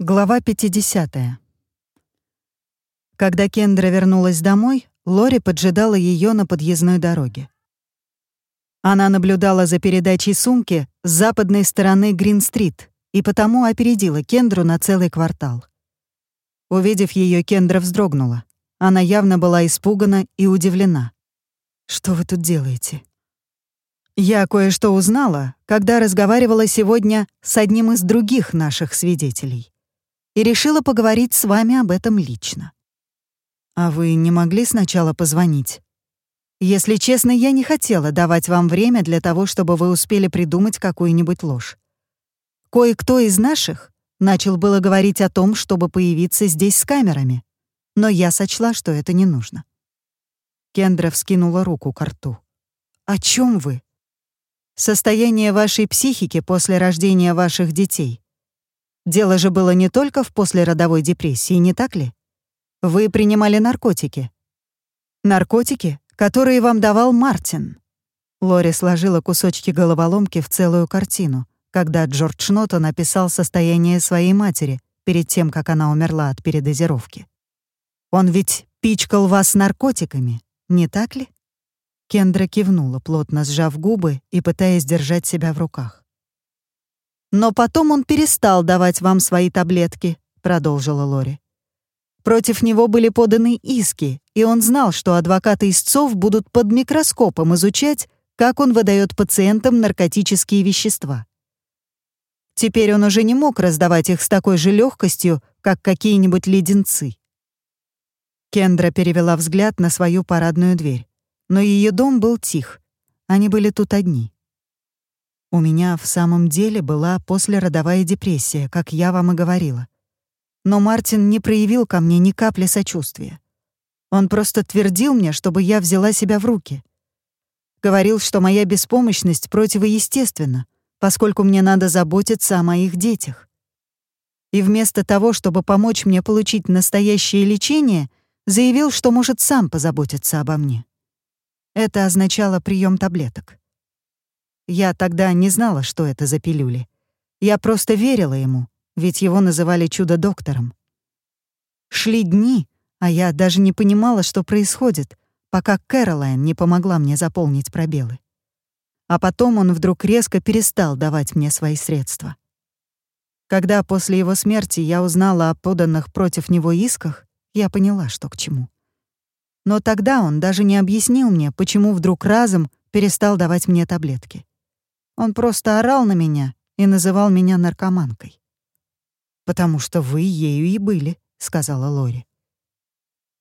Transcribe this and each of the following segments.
Глава 50. Когда Кендра вернулась домой, Лори поджидала ее на подъездной дороге. Она наблюдала за передачей сумки с западной стороны Грин-стрит и потому опередила Кендру на целый квартал. Увидев ее, Кендра вздрогнула. Она явно была испугана и удивлена. «Что вы тут делаете?» «Я кое-что узнала, когда разговаривала сегодня с одним из других наших свидетелей и решила поговорить с вами об этом лично. А вы не могли сначала позвонить? Если честно, я не хотела давать вам время для того, чтобы вы успели придумать какую-нибудь ложь. Кое-кто из наших начал было говорить о том, чтобы появиться здесь с камерами, но я сочла, что это не нужно. Кендра вскинула руку к рту. «О чем вы?» «Состояние вашей психики после рождения ваших детей. Дело же было не только в послеродовой депрессии, не так ли? Вы принимали наркотики. Наркотики, которые вам давал Мартин. Лори сложила кусочки головоломки в целую картину, когда Джордж Нота написал состояние своей матери перед тем, как она умерла от передозировки. «Он ведь пичкал вас наркотиками, не так ли?» Кендра кивнула, плотно сжав губы и пытаясь держать себя в руках. «Но потом он перестал давать вам свои таблетки», — продолжила Лори. Против него были поданы иски, и он знал, что адвокаты истцов будут под микроскопом изучать, как он выдает пациентам наркотические вещества. Теперь он уже не мог раздавать их с такой же легкостью, как какие-нибудь леденцы. Кендра перевела взгляд на свою парадную дверь. Но ее дом был тих. Они были тут одни. У меня в самом деле была послеродовая депрессия, как я вам и говорила. Но Мартин не проявил ко мне ни капли сочувствия. Он просто твердил мне, чтобы я взяла себя в руки. Говорил, что моя беспомощность противоестественна, поскольку мне надо заботиться о моих детях. И вместо того, чтобы помочь мне получить настоящее лечение, заявил, что может сам позаботиться обо мне. Это означало прием таблеток. Я тогда не знала, что это за пилюли. Я просто верила ему, ведь его называли чудо-доктором. Шли дни, а я даже не понимала, что происходит, пока Кэролайн не помогла мне заполнить пробелы. А потом он вдруг резко перестал давать мне свои средства. Когда после его смерти я узнала о поданных против него исках, я поняла, что к чему. Но тогда он даже не объяснил мне, почему вдруг разом перестал давать мне таблетки. Он просто орал на меня и называл меня наркоманкой. «Потому что вы ею и были», — сказала Лори.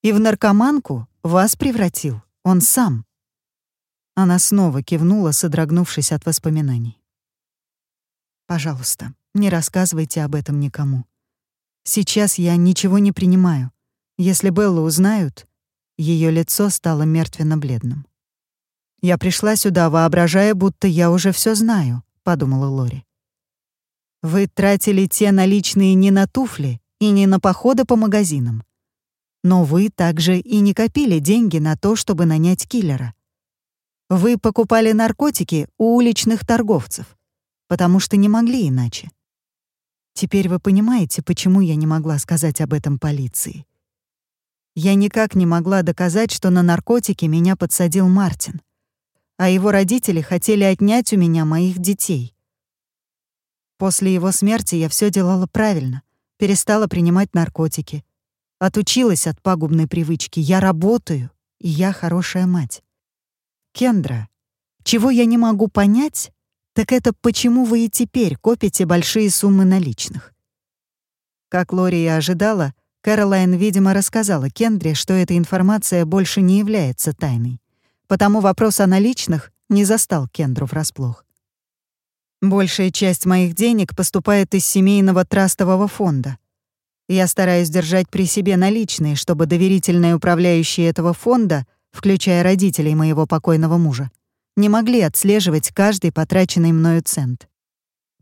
«И в наркоманку вас превратил он сам». Она снова кивнула, содрогнувшись от воспоминаний. «Пожалуйста, не рассказывайте об этом никому. Сейчас я ничего не принимаю. Если Беллу узнают...» Ее лицо стало мертвенно-бледным. «Я пришла сюда, воображая, будто я уже все знаю», — подумала Лори. «Вы тратили те наличные не на туфли и не на походы по магазинам. Но вы также и не копили деньги на то, чтобы нанять киллера. Вы покупали наркотики у уличных торговцев, потому что не могли иначе. Теперь вы понимаете, почему я не могла сказать об этом полиции. Я никак не могла доказать, что на наркотики меня подсадил Мартин а его родители хотели отнять у меня моих детей. После его смерти я все делала правильно, перестала принимать наркотики, отучилась от пагубной привычки. Я работаю, и я хорошая мать. Кендра, чего я не могу понять, так это почему вы и теперь копите большие суммы наличных. Как Лори и ожидала, Кэролайн, видимо, рассказала Кендре, что эта информация больше не является тайной потому вопрос о наличных не застал Кендру врасплох. Большая часть моих денег поступает из семейного трастового фонда. Я стараюсь держать при себе наличные, чтобы доверительные управляющие этого фонда, включая родителей моего покойного мужа, не могли отслеживать каждый потраченный мною цент.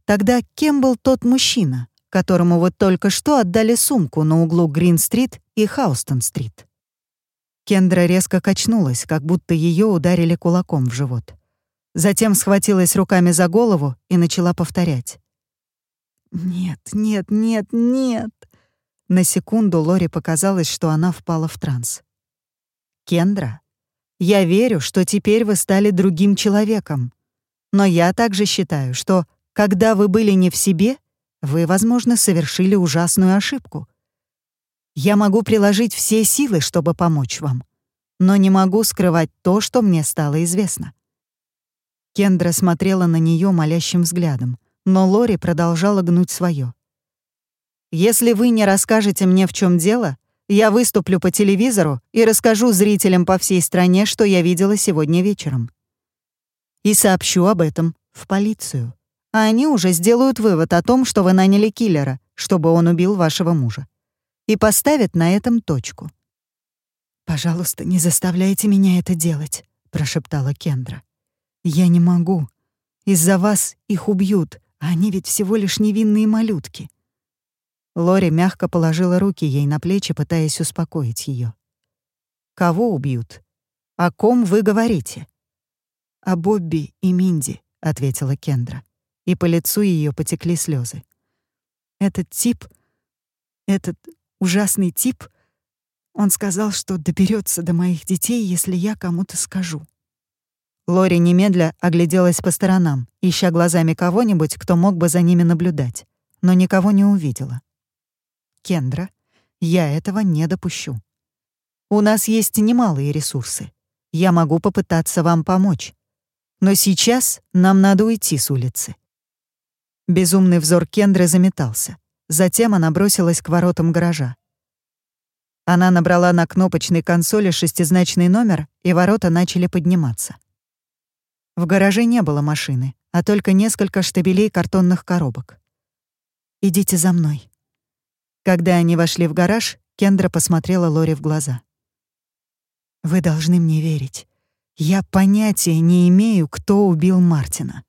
Тогда кем был тот мужчина, которому вот только что отдали сумку на углу Грин-стрит и Хаустон-стрит? Кендра резко качнулась, как будто ее ударили кулаком в живот. Затем схватилась руками за голову и начала повторять. Нет, нет, нет, нет. На секунду Лори показалось, что она впала в транс. Кендра, я верю, что теперь вы стали другим человеком. Но я также считаю, что, когда вы были не в себе, вы, возможно, совершили ужасную ошибку. Я могу приложить все силы, чтобы помочь вам, но не могу скрывать то, что мне стало известно. Кендра смотрела на нее молящим взглядом, но Лори продолжала гнуть свое. «Если вы не расскажете мне, в чем дело, я выступлю по телевизору и расскажу зрителям по всей стране, что я видела сегодня вечером. И сообщу об этом в полицию. А они уже сделают вывод о том, что вы наняли киллера, чтобы он убил вашего мужа. И поставят на этом точку. «Пожалуйста, не заставляйте меня это делать», — прошептала Кендра. «Я не могу. Из-за вас их убьют, а они ведь всего лишь невинные малютки». Лори мягко положила руки ей на плечи, пытаясь успокоить ее. «Кого убьют? О ком вы говорите?» «О Бобби и Минди», — ответила Кендра, и по лицу ее потекли слезы. «Этот тип, этот ужасный тип, он сказал, что доберется до моих детей, если я кому-то скажу». Лори немедля огляделась по сторонам, ища глазами кого-нибудь, кто мог бы за ними наблюдать, но никого не увидела. Кендра, я этого не допущу. У нас есть немалые ресурсы. Я могу попытаться вам помочь. Но сейчас нам надо уйти с улицы. Безумный взор Кендры заметался. Затем она бросилась к воротам гаража. Она набрала на кнопочной консоли шестизначный номер, и ворота начали подниматься. В гараже не было машины, а только несколько штабелей картонных коробок. «Идите за мной», когда они вошли в гараж, Кендра посмотрела Лори в глаза. «Вы должны мне верить. Я понятия не имею, кто убил Мартина.